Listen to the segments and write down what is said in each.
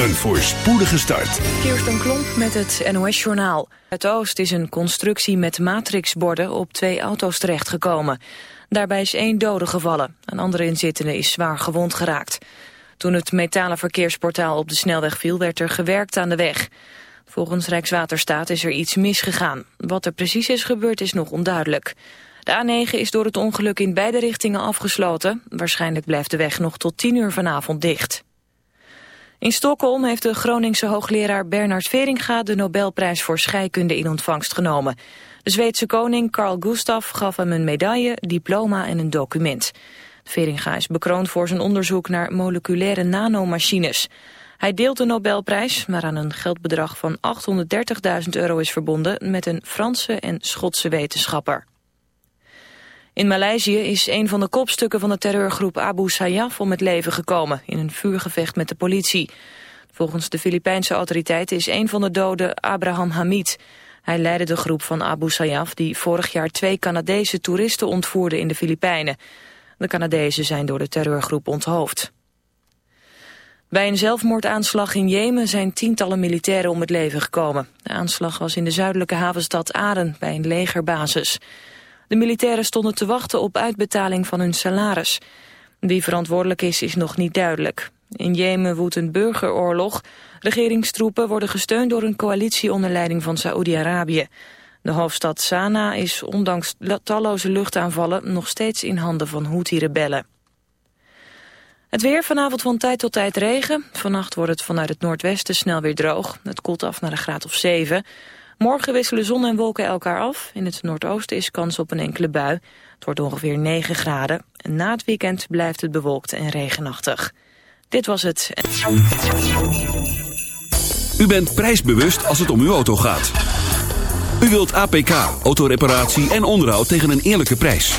Een voorspoedige start. Kirsten Klomp met het NOS-journaal. Het Oost is een constructie met matrixborden op twee auto's terechtgekomen. Daarbij is één dode gevallen. Een andere inzittende is zwaar gewond geraakt. Toen het metalen verkeersportaal op de snelweg viel, werd er gewerkt aan de weg. Volgens Rijkswaterstaat is er iets misgegaan. Wat er precies is gebeurd is nog onduidelijk. De A9 is door het ongeluk in beide richtingen afgesloten. Waarschijnlijk blijft de weg nog tot 10 uur vanavond dicht. In Stockholm heeft de Groningse hoogleraar Bernard Veringa de Nobelprijs voor scheikunde in ontvangst genomen. De Zweedse koning Carl Gustaf gaf hem een medaille, diploma en een document. Veringa is bekroond voor zijn onderzoek naar moleculaire nanomachines. Hij deelt de Nobelprijs, maar aan een geldbedrag van 830.000 euro is verbonden met een Franse en Schotse wetenschapper. In Maleisië is een van de kopstukken van de terreurgroep Abu Sayyaf om het leven gekomen in een vuurgevecht met de politie. Volgens de Filipijnse autoriteiten is een van de doden Abraham Hamid. Hij leidde de groep van Abu Sayyaf die vorig jaar twee Canadese toeristen ontvoerde in de Filipijnen. De Canadezen zijn door de terreurgroep onthoofd. Bij een zelfmoordaanslag in Jemen zijn tientallen militairen om het leven gekomen. De aanslag was in de zuidelijke havenstad Aden bij een legerbasis. De militairen stonden te wachten op uitbetaling van hun salaris. Wie verantwoordelijk is, is nog niet duidelijk. In Jemen woedt een burgeroorlog. Regeringstroepen worden gesteund door een coalitie onder leiding van Saoedi-Arabië. De hoofdstad Sanaa is ondanks talloze luchtaanvallen nog steeds in handen van Houthi-rebellen. Het weer vanavond van tijd tot tijd regen. Vannacht wordt het vanuit het noordwesten snel weer droog. Het koelt af naar een graad of 7. Morgen wisselen zon en wolken elkaar af. In het noordoosten is kans op een enkele bui. Het wordt ongeveer 9 graden. na het weekend blijft het bewolkt en regenachtig. Dit was het. U bent prijsbewust als het om uw auto gaat. U wilt APK, autoreparatie en onderhoud tegen een eerlijke prijs.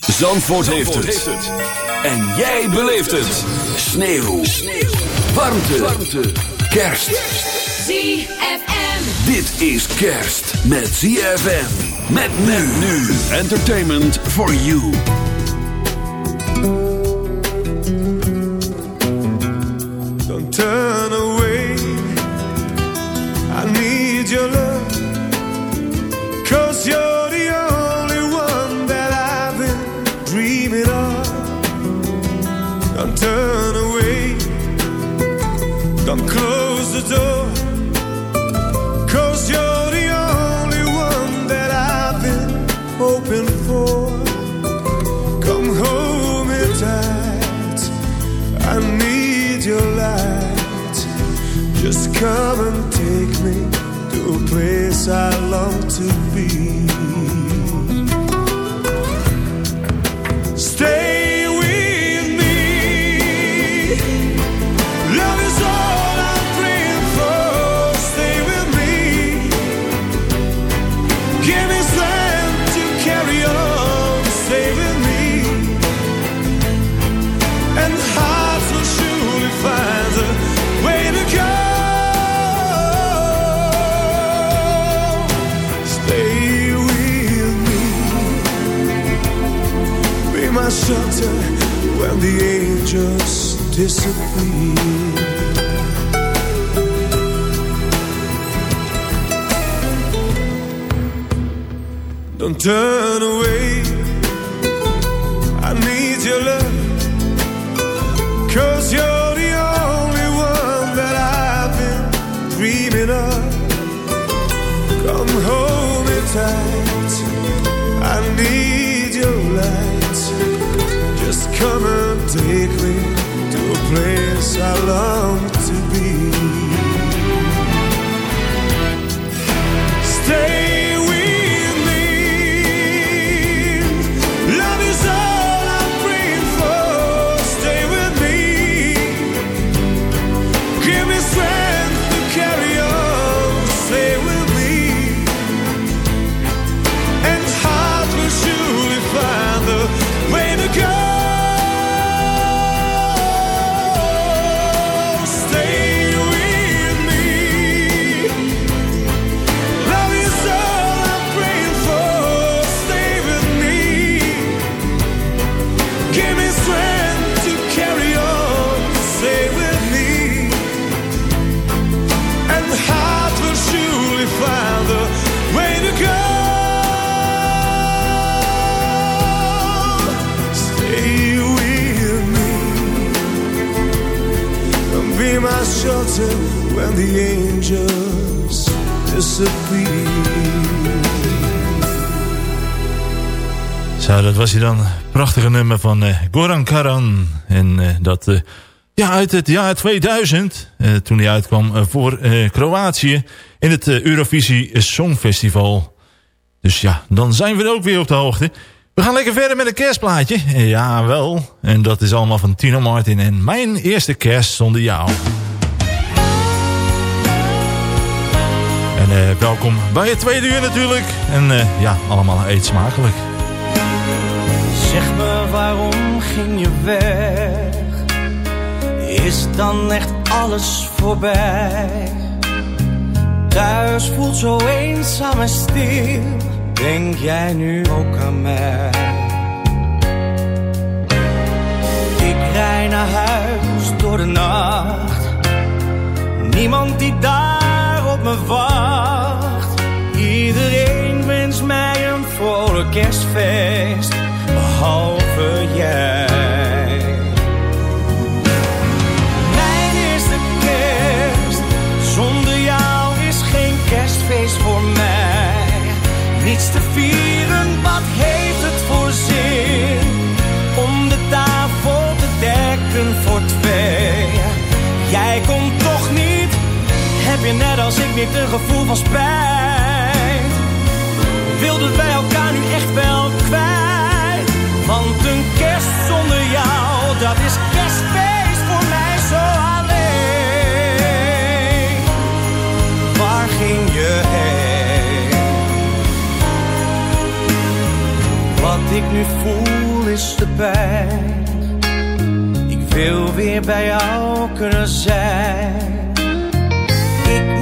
Zandvoort, heeft, het. En jij beleeft het. Sneeuw. Sneeuw. Warmte. Warmte. Kerst. ZFM. Dit is kerst met ZFM. Met men nu. Entertainment for you. Don't turn away. I need your love. Cause you're door. Was hij dan. Prachtige nummer van uh, Goran Karan. En uh, dat uh, ja, uit het jaar 2000, toen hij uitkwam voor Kroatië... in het Eurovisie Songfestival. Dus ja, dan zijn we er ook weer op de hoogte. We gaan lekker verder met een kerstplaatje. Ja, wel. En dat is allemaal van Tino Martin. En mijn eerste kerst zonder jou. En welkom bij het tweede uur natuurlijk. En ja, allemaal eet smakelijk. Zeg me waarom ging je weg? Is dan echt alles voorbij? Thuis voelt zo eenzaam en stil. Denk jij nu ook aan mij? Ik rij naar huis door de nacht. Niemand die daar op me wacht. Iedereen wens mij een vrolijk kerstfeest, behalve jij. Mijn eerste kerst, zonder jou is geen kerstfeest voor mij. Niets te vieren, wat heeft het voor zin? Om de tafel te dekken voor twee. Jij komt toch niet heb je net als ik niet een gevoel van spijt? Wilden wij elkaar nu echt wel ik nu voel is de pijn. Ik wil weer bij jou kunnen zijn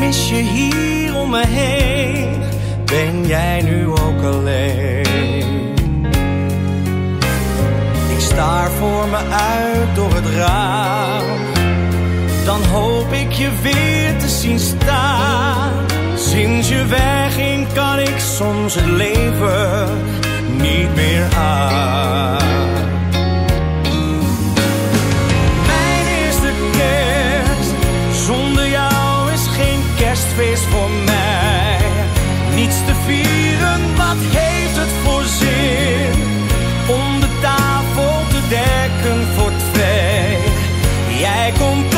mis je hier om me heen? Ben jij nu ook alleen? Staar voor me uit door het raam. Dan hoop ik je weer te zien staan. Sinds je wegging kan ik soms het leven niet meer aan. feest voor mij. Dekken voor twee. Jij komt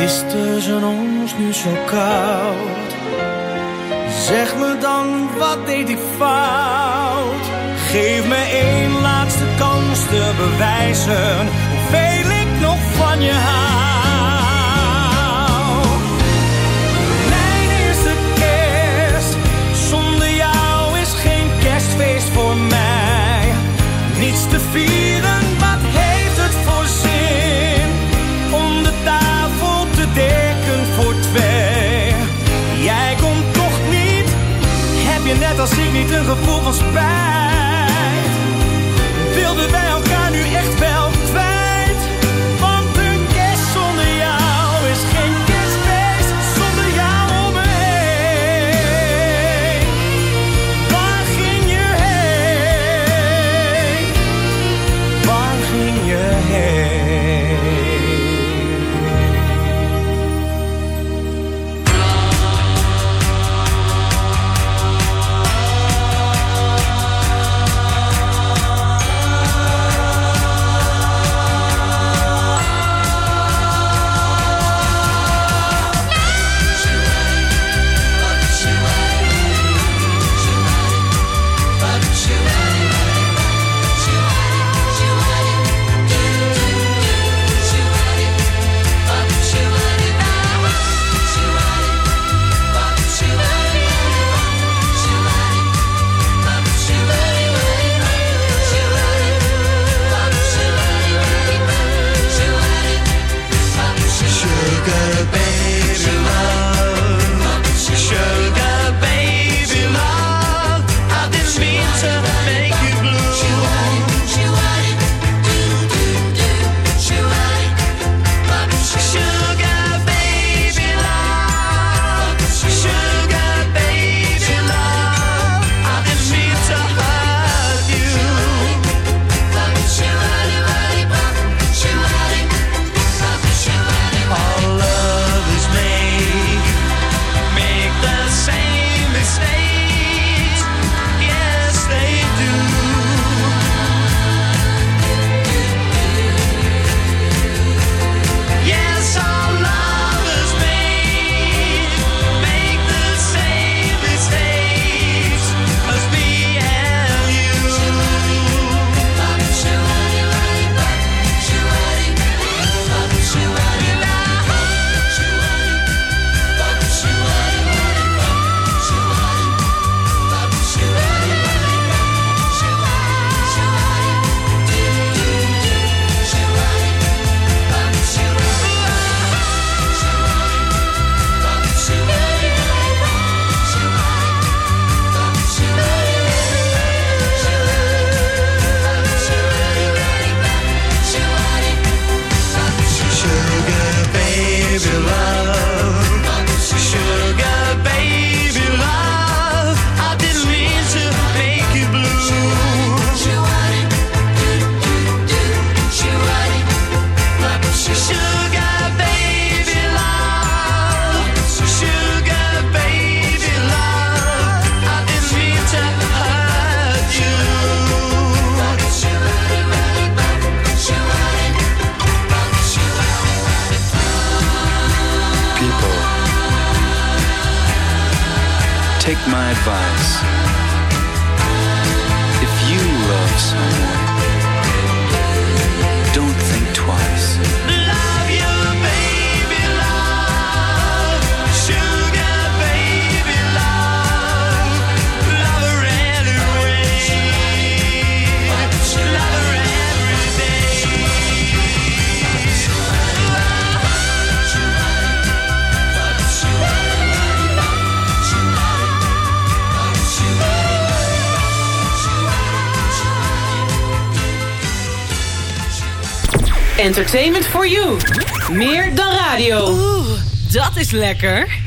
is tussen ons nu zo koud? Zeg me dan, wat deed ik fout? Geef me één laatste kans te bewijzen hoeveel ik nog van je hou. Mijn eerste kerst, zonder jou is geen kerstfeest voor mij. Niets te vieren, als ik niet een gevoel van spijt. Wilden wij elkaar nu echt wel? take my advice. If you love someone, Entertainment for you. Meer dan radio. Oeh, dat is lekker.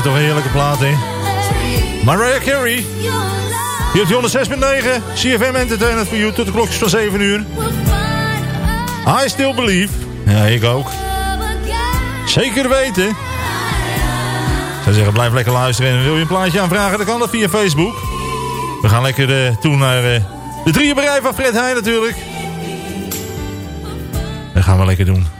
Blijven toch een heerlijke plaat, hè? Mariah Carey. Hier op 106.9. CFM Entertainment voor you tot de klokjes van 7 uur. I still believe. Ja, ik ook. Zeker weten. Ik zou zeggen, blijf lekker luisteren. En wil je een plaatje aanvragen, dan kan dat via Facebook. We gaan lekker uh, toe naar uh, de drieënberij van Fred Heij natuurlijk. Dat gaan we lekker doen.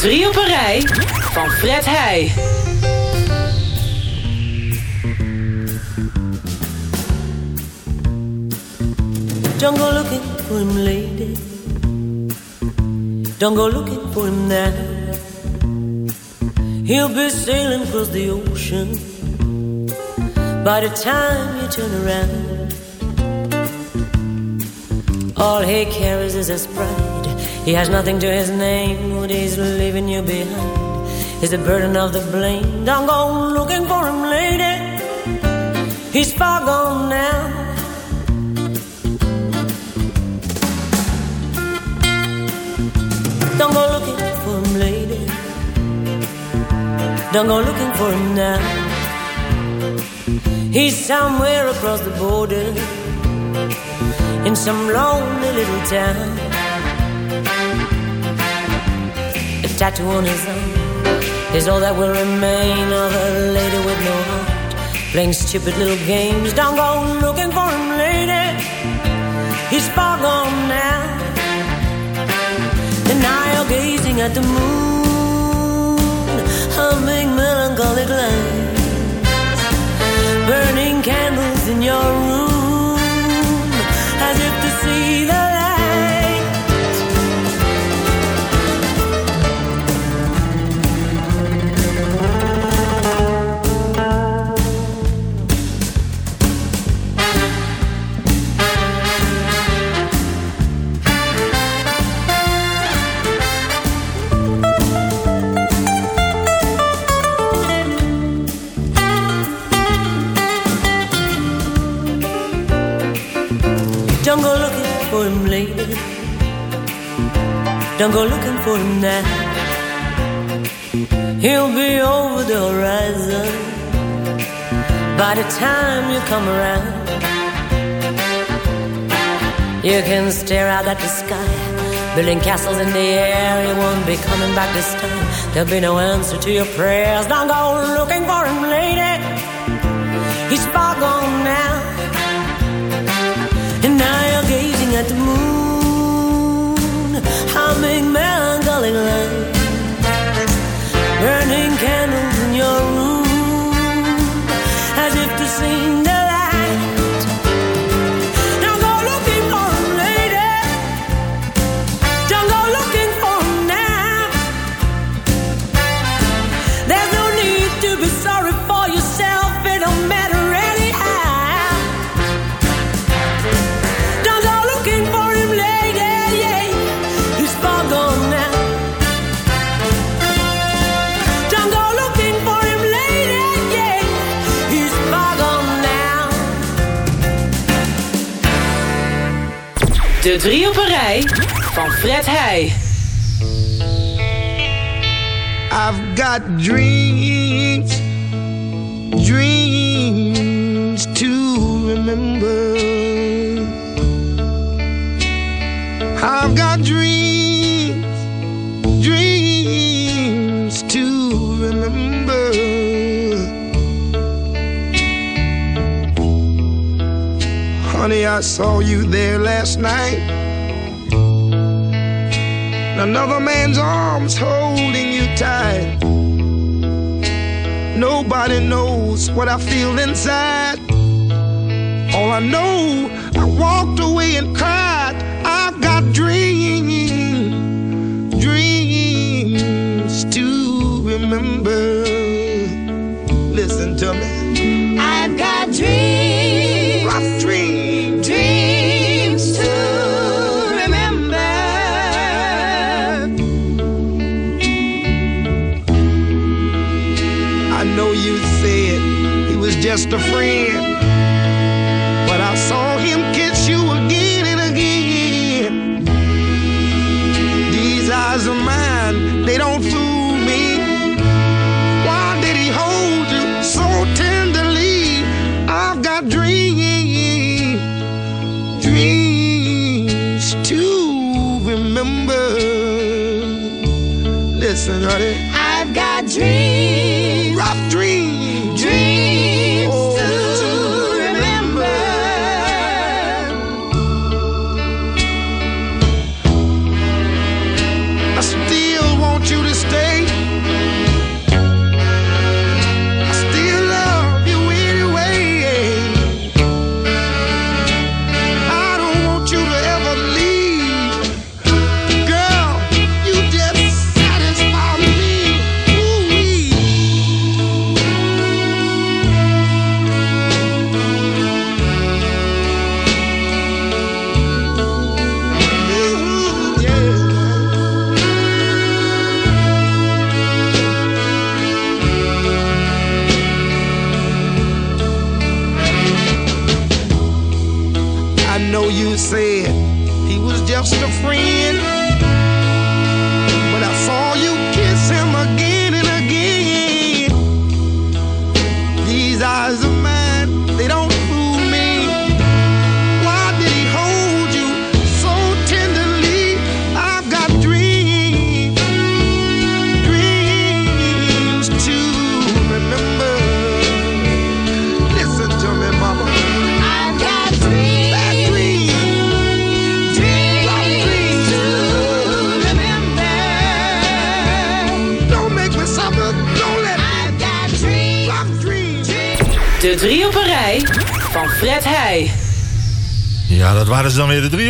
Drie op een rij van Fred Heij. Don't go looking for him, lady. Don't go looking for him now. He'll be sailing across the ocean by the time you turn around. All he carries is his pride He has nothing to his name, what he's leaving you behind is the burden of the blame. Don't go looking for him, lady. He's far gone now. Don't go looking for him, lady. Don't go looking for him now. He's somewhere across the border in some lonely little town. A tattoo on his arm is all that will remain of a lady with no heart. Playing stupid little games. Don't go looking for him, lady. He's far gone now. And you're gazing at the moon, humming melancholic lines, burning candles in your room, Don't go looking for him now. He'll be over the horizon by the time you come around. You can stare out at the sky, building castles in the air. He won't be coming back this time. There'll be no answer to your prayers. Don't go looking for him, lady. He's far gone now. At the moon. Humming melancholy lines, De drie op een rij van Fred Heij. I've got dreams, dreams to remember. I've got dreams, I saw you there last night. Another man's arms holding you tight. Nobody knows what I feel inside. All I know, I walked away and cried. I've got dreams, just friend,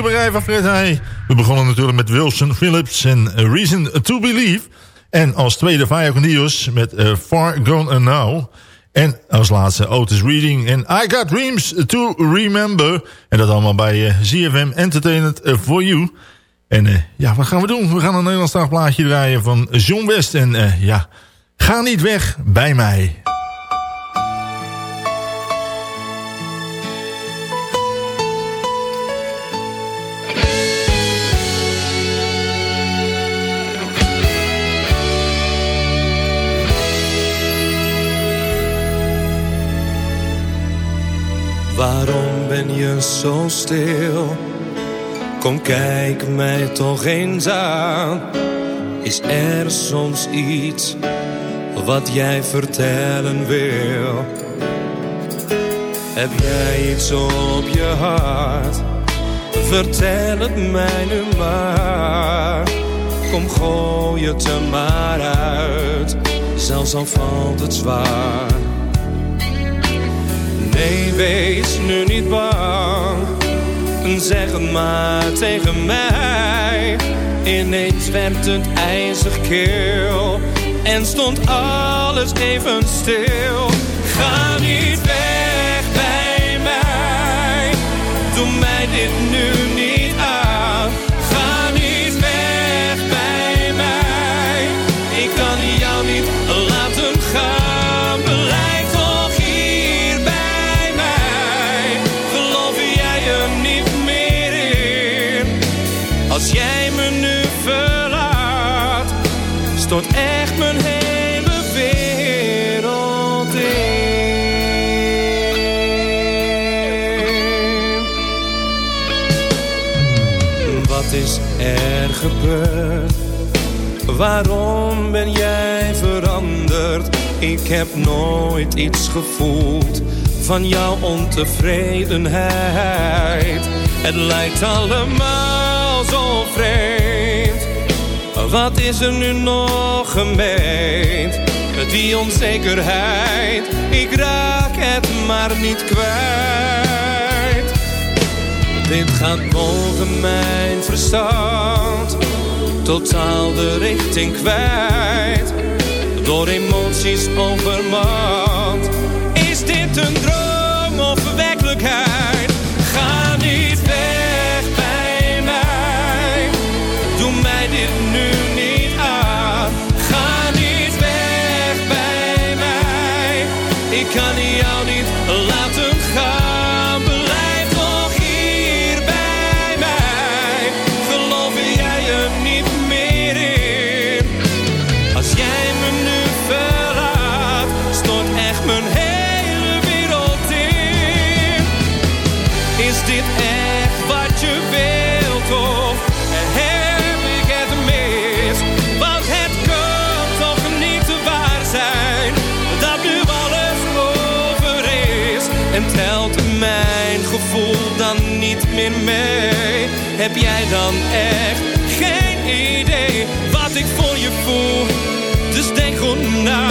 rij van. We begonnen natuurlijk met Wilson Phillips en Reason to Believe. En als tweede Vaya Condios met uh, Far Gone Now. En als laatste Otis Reading en I Got Dreams to Remember. En dat allemaal bij ZFM Entertainment uh, for You. En ja, wat gaan we doen? We gaan een Nederlandstalig plaatje draaien van John West. En ja, ga niet weg bij mij. Zo stil? Kom kijk mij toch eens aan. Is er soms iets wat jij vertellen wil? Heb jij iets op je hart? Vertel het mij nu maar. Kom gooi het er maar uit. Zelfs al valt het zwaar. Nee, wees nu niet bang. Zeg het maar tegen mij. Ineens werd het ijzig kil. En stond alles even stil. Ga niet weg bij mij. Doe mij dit nu niet Wat is er gebeurd? Waarom ben jij veranderd? Ik heb nooit iets gevoeld van jouw ontevredenheid. Het lijkt allemaal zo vreemd. Wat is er nu nog gemeend? Die onzekerheid, ik raak het maar niet kwijt. Dit gaat boven mijn verstand. Totaal de richting kwijt. Door emoties overmand. Is dit een droom Heb jij dan echt geen idee wat ik voor je voel? Dus denk goed na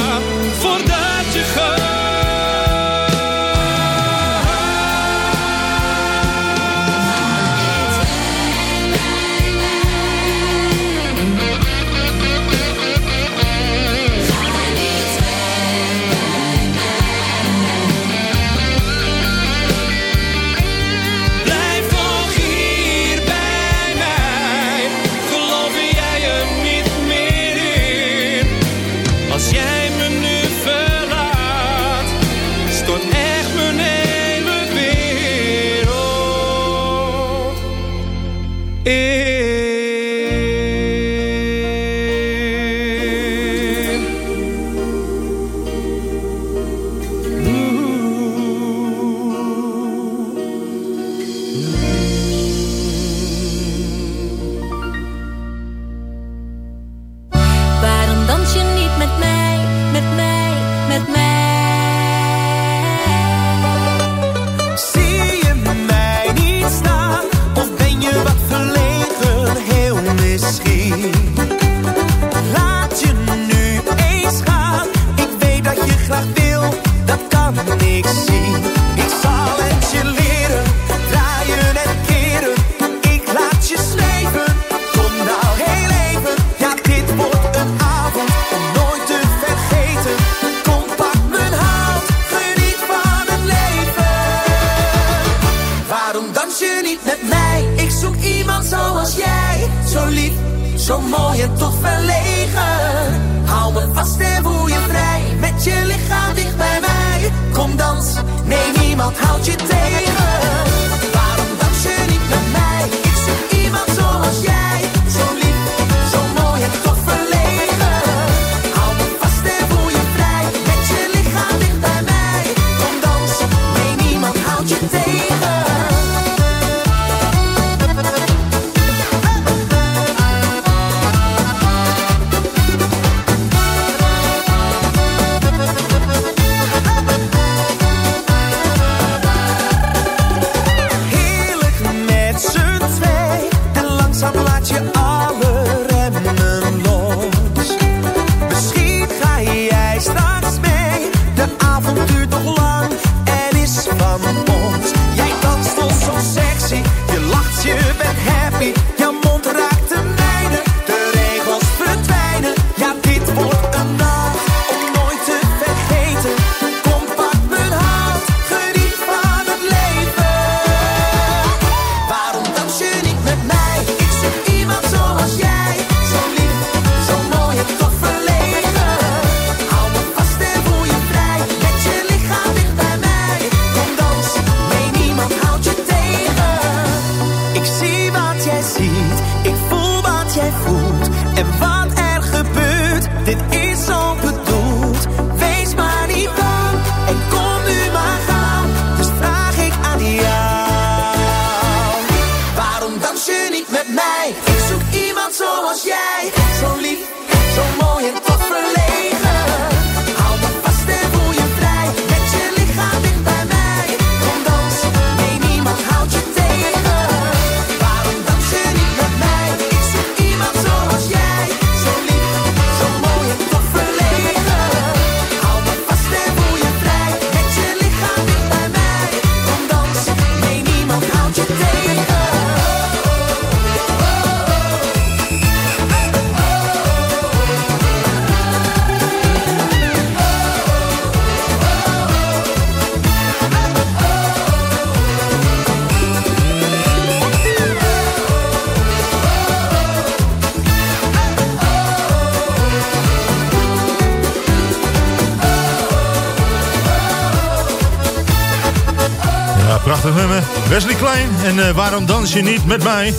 Wesley Klein en eh, Waarom dans je niet met mij?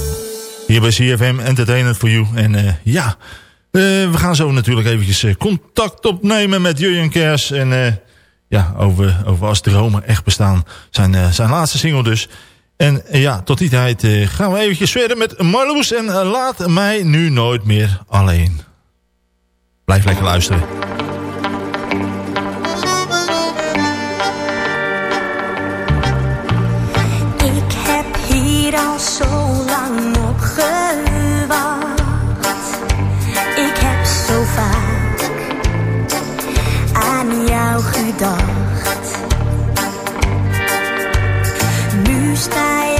Hier bij CFM Entertainment for You. En eh, ja, eh, we gaan zo natuurlijk eventjes contact opnemen met Jurjen Kers. En ja, over, over als dromen echt bestaan. Zijn, zijn laatste single dus. En ja, tot die tijd gaan we eventjes verder met Marloes. En laat mij nu nooit meer alleen. Blijf lekker luisteren. zo lang op. Ik heb zo vaak aan jou gedacht. Nu sta je.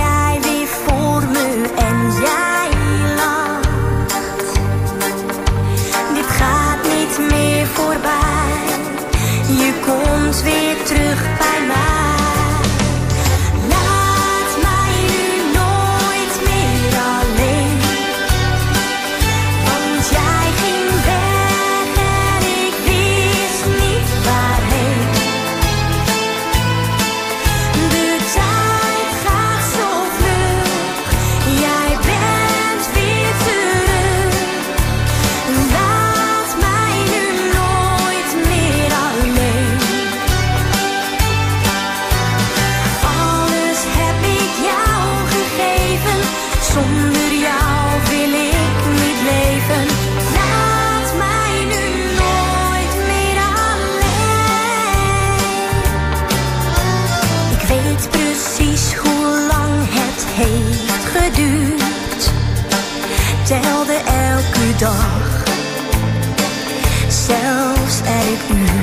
Zelfs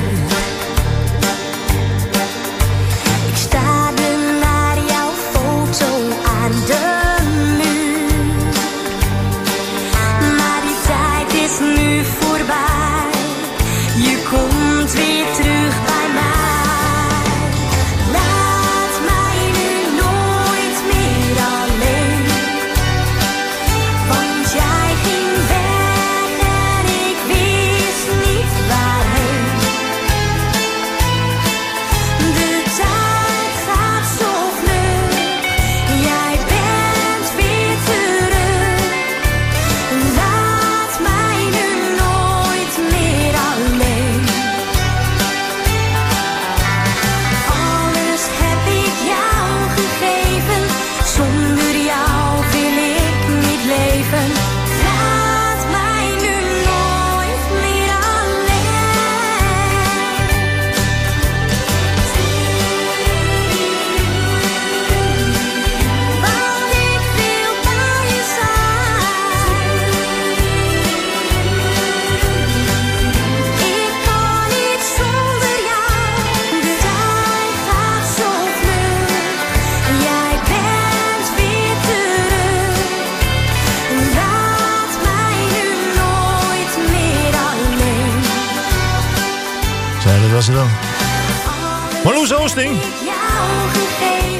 was het dan. Marloes Oosting.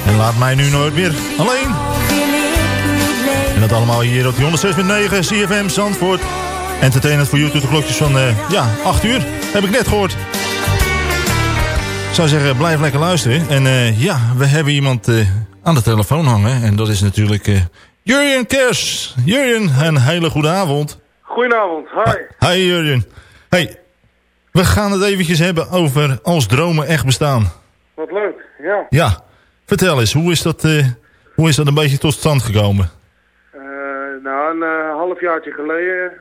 En laat mij nu nooit meer alleen. En dat allemaal hier op die 106.9 CFM Zandvoort. Entertainment voor YouTube de klokjes van eh, ja, 8 uur. Heb ik net gehoord. Ik zou zeggen, blijf lekker luisteren. En eh, ja, we hebben iemand eh, aan de telefoon hangen. En dat is natuurlijk Jurjen Kers. Jurjen, een hele goede avond. Goedenavond, hi. Hi Jurjen. Hey, we gaan het eventjes hebben over als dromen echt bestaan. Wat leuk, ja. Ja, vertel eens, hoe is dat, eh, hoe is dat een beetje tot stand gekomen? Eh, nou, een eh, halfjaartje geleden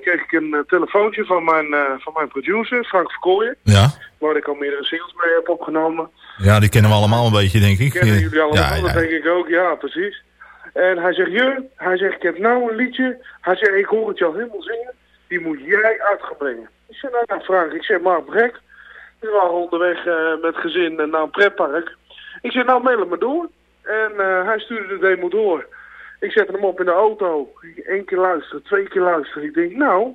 kreeg ik een telefoontje van mijn, van mijn producer, Frank Verkooyen. Ja? Waar ik al meerdere singles mee heb opgenomen. Ja, die kennen we allemaal een beetje, denk ik. Kennen jullie allemaal, ja, dat denk ik ook, ja, precies. En hij zegt, je, hij zegt, ik heb nou een liedje. Hij zegt, ik hoor het jou helemaal zingen. Die moet jij uit zeg, nou, nou Frank, ik zeg, maar Brek. We waren onderweg eh, met gezin eh, naar een pretpark. Ik zeg, nou, mail het me door. En eh, hij stuurde de demo door. Ik zette hem op in de auto. Eén keer luisteren, twee keer luisteren. Ik denk, nou,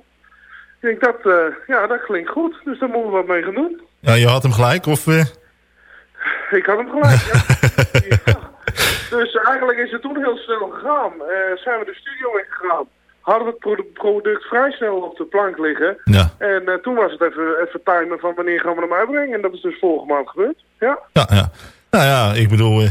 ik denk dat, ja, dat klinkt goed. Dus daar moeten we wat mee gaan doen. Ja, je had hem gelijk, of... Ik had hem gelijk, ja. Ja. Dus eigenlijk is het toen heel snel gegaan. Zijn we de studio ingegaan. Hadden we het produ- product vrij snel op de plank liggen. Ja. En eh, toen was het even, even timen van wanneer gaan we hem uitbrengen. En dat is dus vorige maand gebeurd. Ja. Ja, ja. Nou ja, ik bedoel... eh,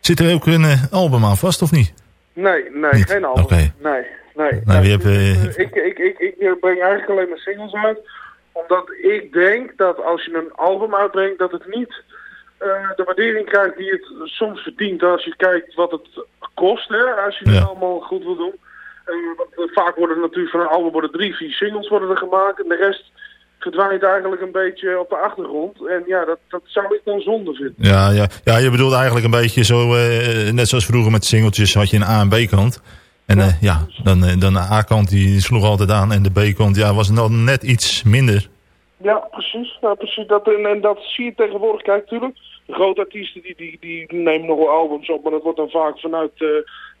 zit er ook een eh, album aan vast, of niet? Nee, nee, Niet? geen album. Nee, nee. Nou, nee. hebt, eh, ik, ik, ik, ik breng eigenlijk alleen maar singles uit. Omdat ik denk dat als je een album uitbrengt, dat het niet de waardering krijgt die het soms verdient. Als je kijkt wat het kost, hè, als je het Ja. allemaal goed wil doen. Eh, eh, vaak worden er natuurlijk van een album worden drie, vier singles worden er gemaakt. En de rest verdwijnt eigenlijk een beetje op de achtergrond. En ja, dat, dat zou ik dan zonde vinden. Ja, ja. ja, je bedoelt eigenlijk een beetje zo... eh, net zoals vroeger met singeltjes had je een A- en B-kant. En ja, ja dan, dan de A-kant die sloeg altijd aan. En de B-kant ja, was dan net iets minder. Ja, precies. Nou, precies. Dat, en, en dat zie je tegenwoordig. Kijk, natuurlijk. De grote artiesten die, die, die nemen nog wel albums op, maar dat wordt dan vaak vanuit uh,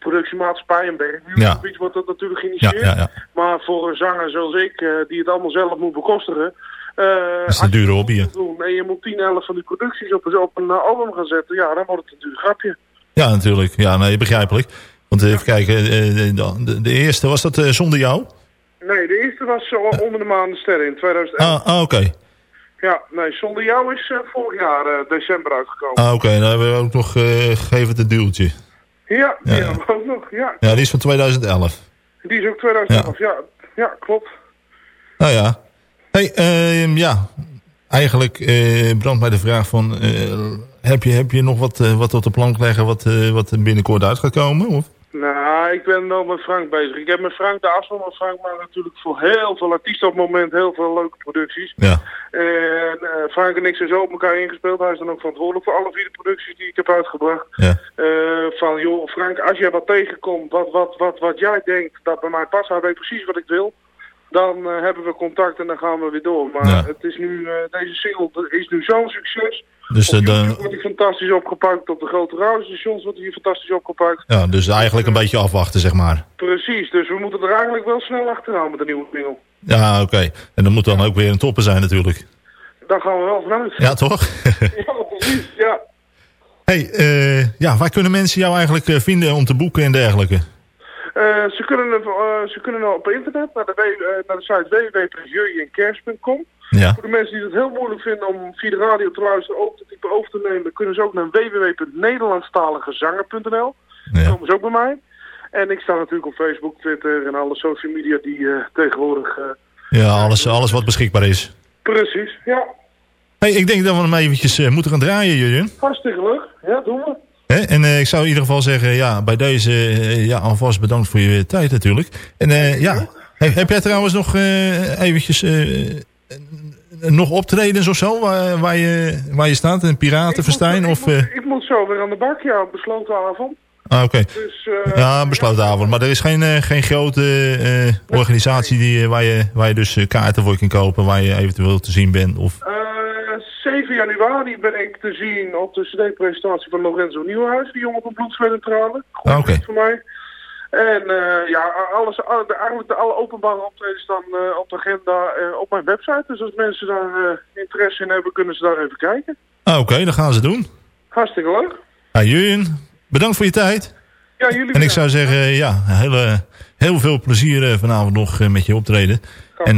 productiemaatschappij en Berg Ja. Wordt dat natuurlijk geïnitieerd. ja, ja. Maar voor een zanger zoals ik, uh, die het allemaal zelf moet bekostigen... Uh, Dat is een dure hobby. hè. en je moet 10, 11 van die producties op, op een uh, album gaan zetten, ja, dan wordt het natuurlijk een grapje. Ja, natuurlijk. Ja, nee, begrijpelijk. Want even kijken, eh, de, de, de eerste, was dat eh, zonder jou? Nee, de eerste was onder de maan de sterren in 2011. Ah, ah oké. Ja, nee, zonder jou is uh, vorig jaar uh, december uitgekomen. Ah, oké. Dan hebben we ook nog uh, gegeven het duwtje. Ja, Ja, die ja. hebben we ook nog, ja. Ja, die is van 2011. Die is ook 2011, ja. Ja, klopt. Nou ja. Hey, ehm, ja. Eigenlijk eh brandt mij de vraag van... eh, heb, je, heb je nog wat, eh, wat op de plank leggen wat, wat er binnenkort uit gaat komen? Of? Nou, ik ben wel met Frank bezig. Ik heb met Frank de afstand, maar Frank maakt natuurlijk voor heel veel artiesten op het moment heel veel leuke producties. Ja. En eh, Frank en ik zijn zo op elkaar ingespeeld. Hij is dan ook verantwoordelijk voor alle vier de producties die ik heb uitgebracht. Ja. Eh, van, joh, Frank, als jij wat tegenkomt, wat, wat, wat, wat jij denkt dat bij mij past, hij weet precies wat ik wil. Dan eh, hebben we contact en dan gaan we weer door. Maar Ja. het is nu, deze single is nu zo'n succes. Dus, op eh, dan- wordt hij fantastisch opgepakt. Op de grote radiostations wordt hij fantastisch opgepakt. ja, dus eigenlijk een beetje afwachten, zeg maar. Precies, dus we moeten er eigenlijk wel snel achteraan met de nieuwe single. Ja, oké. En dan moet dan ook weer een topper zijn natuurlijk. Daar gaan we wel vanuit. Ja, toch? Ja, precies, ja. hey, eh, ja, waar kunnen mensen jou eigenlijk eh, vinden om te boeken en dergelijke? Ze, kunnen, eh, ze kunnen nou op internet naar de, naar de site www.jurjenkers.com. Ja. Voor de mensen die het heel moeilijk vinden om via de radio te luisteren, ook te typen over te nemen, kunnen ze ook naar www.nederlandstaligezanger.nl. Ja. komen ze ook bij mij. En ik sta natuurlijk op Facebook, Twitter en alle social media die eh, tegenwoordig... eh, Ja, alles, alles wat beschikbaar is. precies, ja. Hey, ik denk dat we hem eventjes eh, moeten gaan draaien, Jurjen. Hartstikke leuk. Ja, doen we. En ik zou in ieder geval zeggen, ja, bij deze, ja, alvast bedankt voor je tijd natuurlijk. En ja, heb, heb jij trouwens nog eventjes, nog optredens of zo, waar, waar, je, waar je staat? Een Piratenfestijn of... eh, Ik moet zo weer aan de bak, ja, besloten avond. ah, oké. Dus, eh, Ja, besloten avond. Maar er is geen, eh, geen grote eh, organisatie die, eh, waar, je, waar je dus eh, kaarten voor kan kopen, waar je eventueel te zien bent. Of... Eh, 7 januari ben ik te zien op de CD-presentatie van Lorenzo Nieuwhuis, die jongen op een bloedzweet en tranen. Goed Ah, voor mij. En eh, ja, alles, alle, de, eigenlijk de, alle openbare optredens staan eh, op de agenda eh, op mijn website. Dus als mensen daar interesse in hebben, kunnen ze daar even kijken. Ah, oké, dat gaan ze doen. Hartstikke leuk. Nou, Jurjen, bedankt voor je tijd. Ja, jullie En ik zou zeggen, ja, hele, heel veel plezier vanavond nog met je optreden. En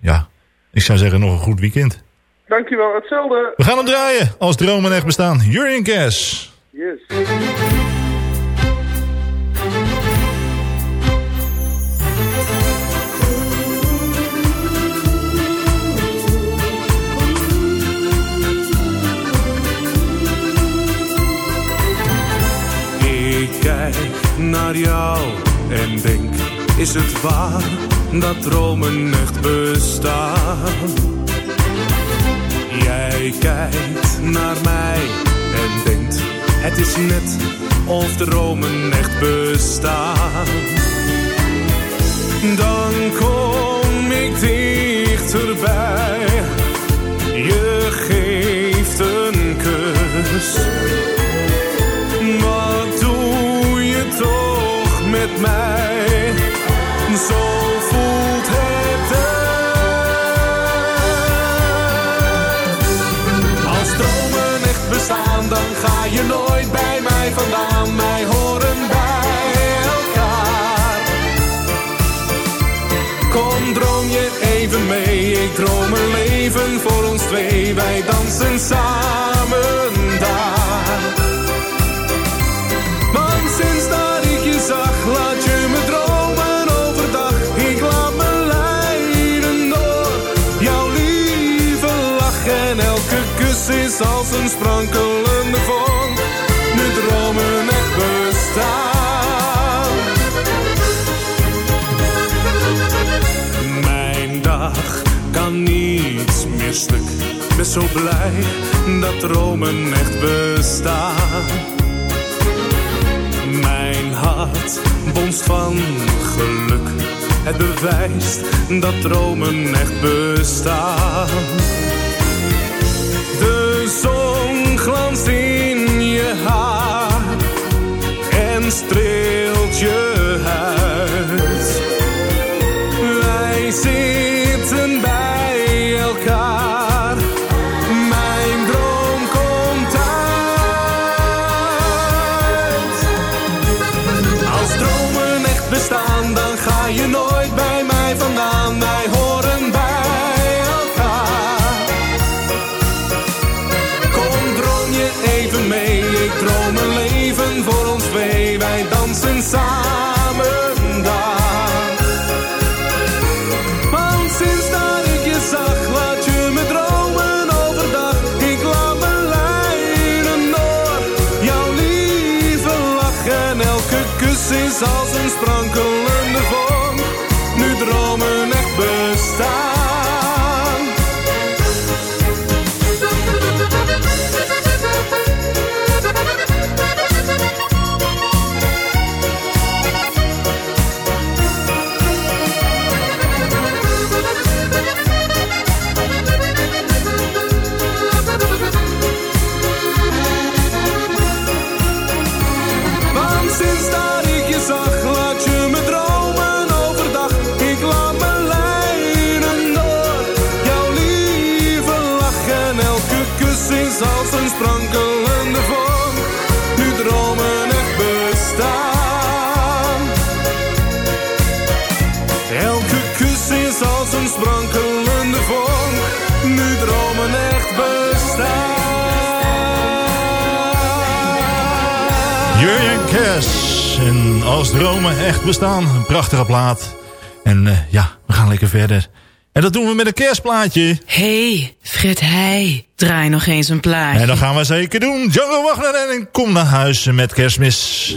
ja, ik zou zeggen nog een goed weekend. Dankjewel, hetzelfde. We gaan hem draaien als dromen echt bestaan. Jurjen Kes. Yes. Kijk naar jou en denk, is het waar dat dromen echt bestaan? Jij kijkt naar mij en denkt, het is net of dromen echt bestaan. Dan kom ik dichterbij, je geeft een kus. Met mij? Zo voelt het uit. Als dromen echt bestaan, dan ga je nooit bij mij vandaan. Wij horen bij elkaar. Kom, droom je even mee. Ik droom een leven voor ons twee. Wij dansen samen niets meer stuk. Ik ben zo blij dat dromen echt bestaan. Mijn hart bonst van geluk. Het bewijst dat dromen echt bestaan. als dromen echt bestaan. Een prachtige plaat. En eh, ja, we gaan lekker verder. En dat doen we met een kerstplaatje. hey, Fred Heij, draai nog eens een plaatje. En dat gaan we zeker doen. Jungle Wagner en kom naar huis met kerstmis.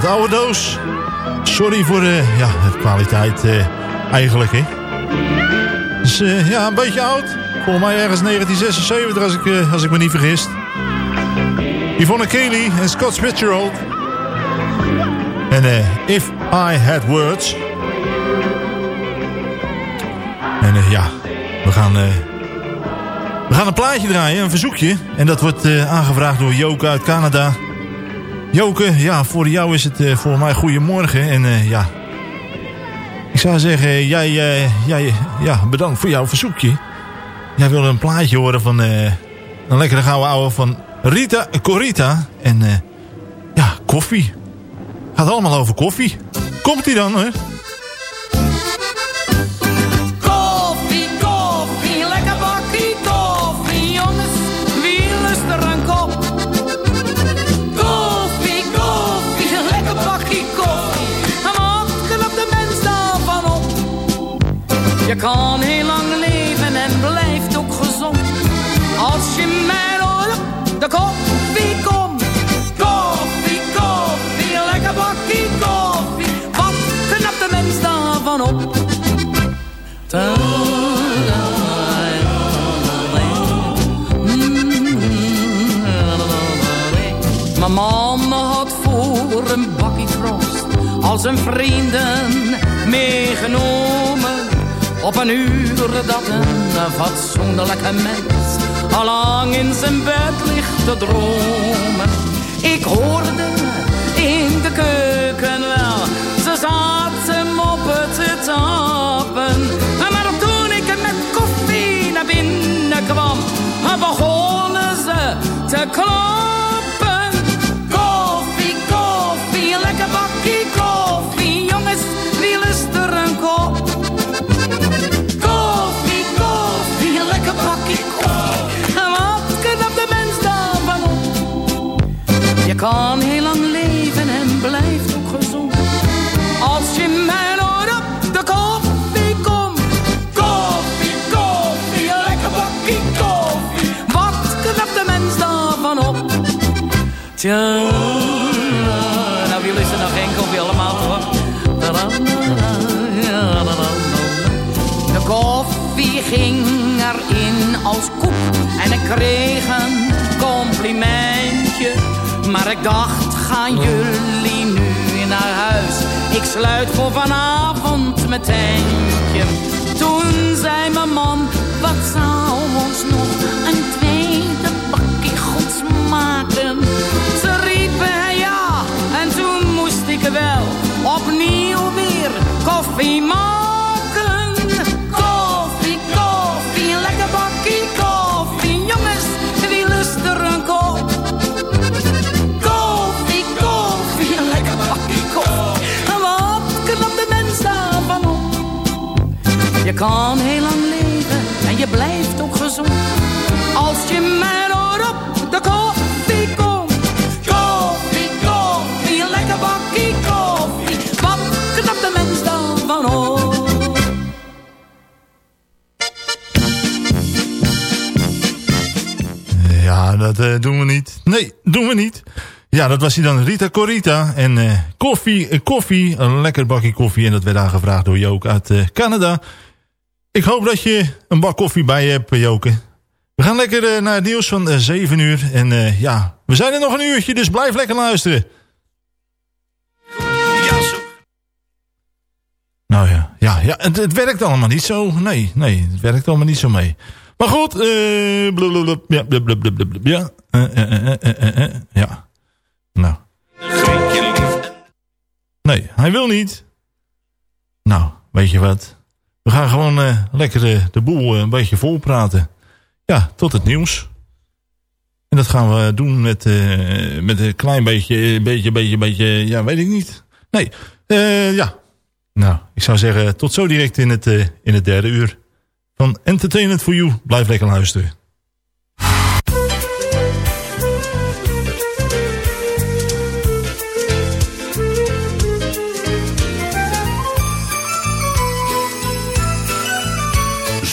De oude doos. Sorry voor eh, ja, de kwaliteit eh, eigenlijk, hè. Dus eh, ja, een beetje oud. Volgens mij ergens 1976, als ik, als ik me niet vergis. Yvonne Kelly en Scott Fitzgerald. En If I Had Words. En ja, we gaan, we gaan een plaatje draaien, een verzoekje. En dat wordt aangevraagd door Joke uit Canada. Joke, ja, voor jou is het eh, voor mij goedemorgen. En eh, ja, ik zou zeggen, jij, eh, jij ja, bedankt voor jouw verzoekje. Jij wilde een plaatje horen van een lekkere gouden ouwe van Rita Corita. En ja, koffie. Gaat allemaal over koffie. Komt ie dan, hè? De koffie komt. Koffie, koffie, lekker bakkie koffie, wat knapt de mens daarvan op? Mijn mama had voor een bakkie frost al zijn vrienden meegenomen. Op een uur dat een fatsoenlijke mens al lang in zijn bed ligt te dromen. Ik hoorde in de keuken wel, ze zaten moppen te tappen. Maar toen ik met koffie naar binnen kwam, begonnen ze te kloppen. Kan heel lang leven en blijft ook gezond. Als je mij nooit op de koffie komt. Koffie, koffie, lekker bakkie koffie. Wat knapt de mens daarvan op? Tja, nou jullie zijn nog geen koffie allemaal hoor. De koffie ging erin als koek en ik kreeg een complimentje. Maar ik dacht, gaan jullie nu naar huis? Ik sluit voor vanavond mijn tentje. Toen zei mijn man, wat zou ons nog een tweede bakje goed smaken? Ze riepen ja, en toen moest ik wel opnieuw weer koffie maken. Kan heel lang leven en je blijft ook gezond. Als je nooit op de koffie komt. Koffie, koffie, lekker bakkie koffie. Wat knapt de mens daarvan op? Ja, dat eh, doen we niet. Nee, doen we niet. Ja, dat was hij dan Rita Corita. En eh, koffie, eh, koffie, een lekker bakje koffie. En dat werd aangevraagd door Joke uit Canada. Ik hoop dat je een bak koffie bij je hebt, eh, Joke. We gaan lekker eh, naar het nieuws van eh, 7 uur. En eh, ja, we zijn er nog een uurtje, dus blijf lekker luisteren. Nou ja, ja, ja het, het werkt allemaal niet zo. Nee, nee, het werkt allemaal niet zo mee. Maar goed, eh blablabla, ja, blablabla, ja, eh, eh, eh, eh, eh, eh, ja. Nou. Nee, hij wil niet. Nou, weet je wat? We gaan gewoon eh, lekker eh, de boel eh, een beetje vol praten. Ja, tot het nieuws. En dat gaan we doen met, met een klein beetje, beetje, beetje, beetje, ja, weet ik niet. Nee, ja. Nou, ik zou zeggen, tot zo direct in het, in het derde uur. Van Entertainment for You. Blijf lekker luisteren.